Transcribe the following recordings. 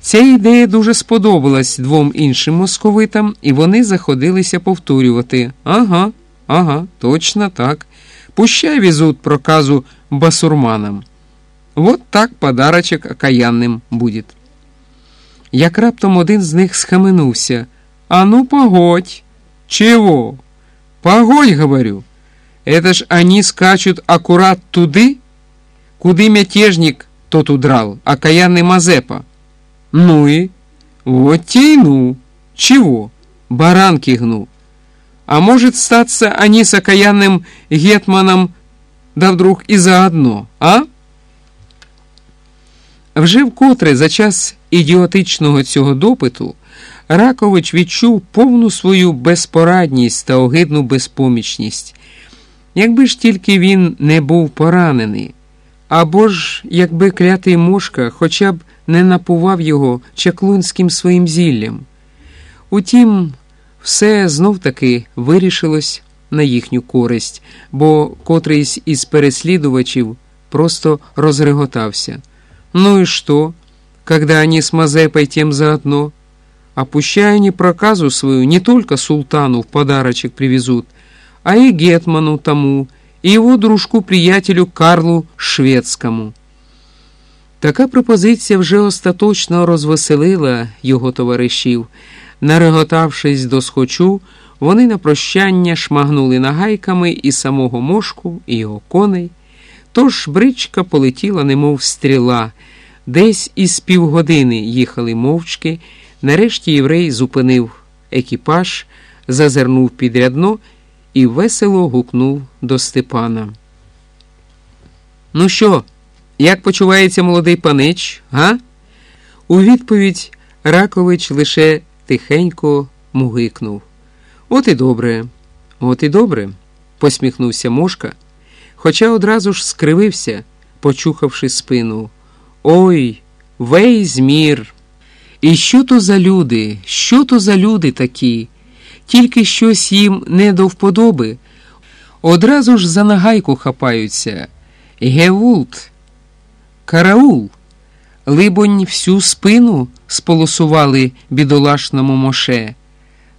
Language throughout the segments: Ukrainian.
Ця ідея дуже сподобалась двом іншим московитам, і вони заходилися повторювати ага, ага, точно так. Пущай везут проказу басурманам. Вот так подарочок окаянним будет. Як раптом один з них схаменувся. А ну, погодь. Чего? Погодь, говорю. Это ж они скачут аккурат туды, куды мятежник тот удрал, окаянный Мазепа. Ну и? Вот те и ну. Чего? Баранки гну. А может статься они с окаянным гетманом, да вдруг и заодно, а? Вже вкотре за час ідіотичного цього допиту Ракович відчув повну свою безпорадність та огидну безпомічність. Якби ж тільки він не був поранений, або ж якби клятий мошка хоча б не напував його чаклунським своїм зіллям. Утім, все знов таки вирішилось на їхню користь, бо котрийсь із переслідувачів просто розреготався. Ну и что, когда они с Мазепой тем заодно? А пущай они проказу свою не только султану в подарочек привезут, а и гетману тому, и его дружку-приятелю Карлу Шведському. Така пропозиція вже остаточно розвеселила його товаришів. Нареготавшись до схочу, вони на прощання шмагнули нагайками і самого мошку, і його коней. Тож бричка полетіла, немов стріла. Десь із півгодини їхали мовчки. Нарешті єврей зупинив екіпаж, зазирнув під рядно і весело гукнув до Степана. Ну що, як почувається молодий панич, га? У відповідь Ракович лише тихенько мугикнув. От і добре, от і добре, посміхнувся Мошка хоча одразу ж скривився, почухавши спину. Ой, весь мір! І що то за люди, що то за люди такі, тільки щось їм не до вподоби. Одразу ж за нагайку хапаються. Гевулт, караул. Либонь, всю спину сполосували бідолашному моше.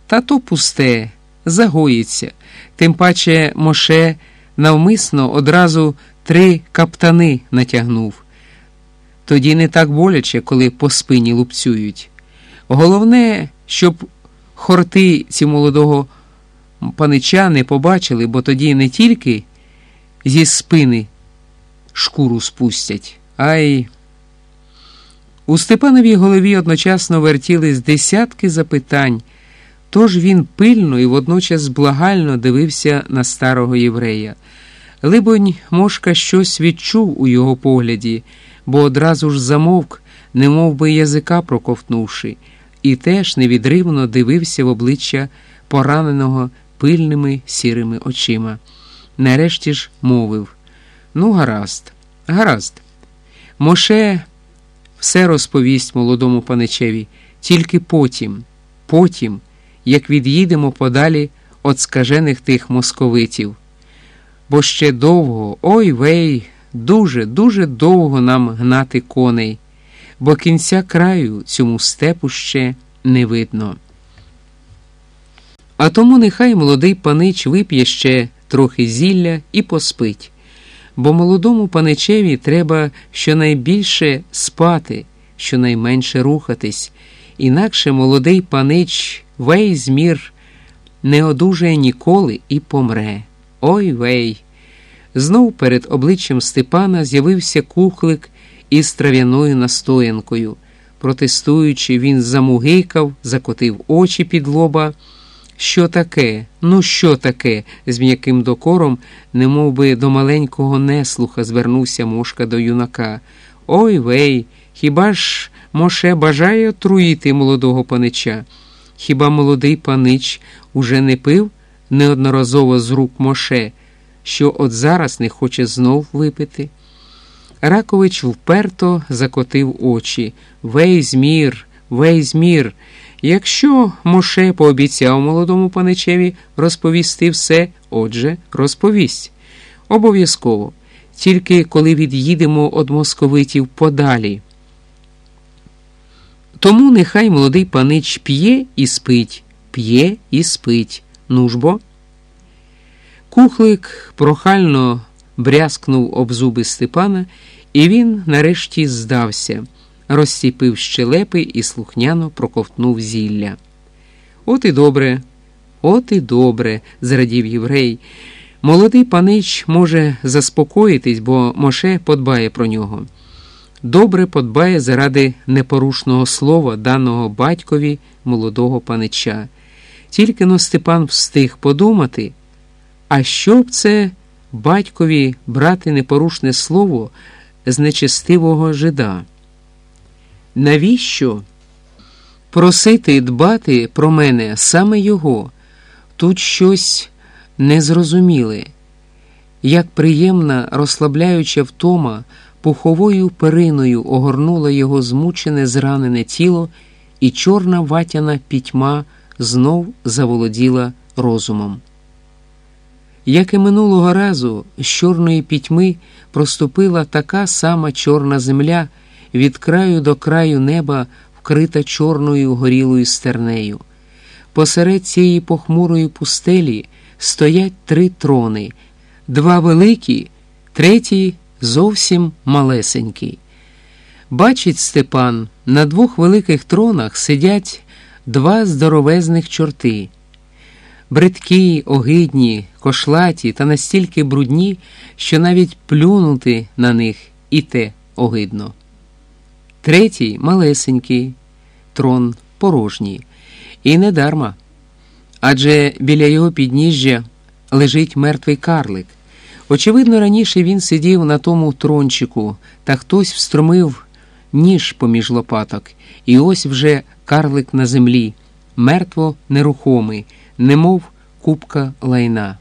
Та то пусте, загоїться, тим паче моше навмисно одразу три каптани натягнув. Тоді не так боляче, коли по спині лупцюють. Головне, щоб хорти ці молодого панича не побачили, бо тоді не тільки зі спини шкуру спустять, а. У Степановій голові одночасно вертілись десятки запитань, тож він пильно і водночас благально дивився на старого єврея. Либонь, мошка щось відчув у його погляді, бо одразу ж замовк, немов би язика проковтнувши, і теж невідривно дивився в обличчя пораненого пильними сірими очима. Нарешті ж мовив: Ну, гаразд, гаразд. Моше все розповість молодому паничеві, тільки потім, потім, як від'їдемо подалі від скажених тих московитів бо ще довго, ой вей, дуже, дуже довго нам гнати коней, бо кінця краю цьому степу ще не видно. А тому нехай молодий панич вип'є ще трохи зілля і поспить, бо молодому паничеві треба щонайбільше спати, щонайменше рухатись, інакше молодий панич вей змір не одужає ніколи і помре. Ой вей! Знов перед обличчям Степана з'явився кухлик із трав'яною настоянкою. Протестуючи, він замугикав, закотив очі під лоба. Що таке? Ну, що таке? з м'яким докором, немов би до маленького неслуха звернувся мошка до юнака. Ой вей, хіба ж Моше бажає отруїти молодого панича? Хіба молодий панич уже не пив? неодноразово з рук Моше, що от зараз не хоче знов випити. Ракович вперто закотив очі. Вейсь мір, вейсь мір. Якщо Моше пообіцяв молодому паничеві розповісти все, отже, розповість. Обов'язково, тільки коли від'їдемо від московитів подалі. Тому нехай молодий панич п'є і спить, п'є і спить. Ну ж бо. Кухлик прохально брязкнув об зуби Степана, і він нарешті здався, розсіпив щелепи і слухняно проковтнув зілля. От і добре, от і добре, зрадів єврей. Молодий панич може заспокоїтись, бо Моше подбає про нього. Добре подбає заради непорушного слова, даного батькові молодого панича. Тільки но Степан встиг подумати, а що б це батькові брати непорушне слово з нечестивого жида? Навіщо просити і дбати про мене саме його? Тут щось незрозуміле, як приємна розслабляюча втома пуховою периною огорнула його змучене зранене тіло, і чорна ватяна пітьма знов заволоділа розумом. Як і минулого разу, з чорної пітьми проступила така сама чорна земля від краю до краю неба, вкрита чорною горілою стернею. Посеред цієї похмурої пустелі стоять три трони, два великі, третій зовсім малесенький. Бачить Степан, на двох великих тронах сидять два здоровезних чорти. Бридкі, огидні, кошлаті та настільки брудні, що навіть плюнути на них і те огидно. Третій малесенький, трон порожній. І не дарма. Адже біля його підніжжя лежить мертвий карлик. Очевидно, раніше він сидів на тому трончику, та хтось встромив ніж поміж лопаток, і ось вже карлик на землі, мертво нерухомий, немов купка лайна.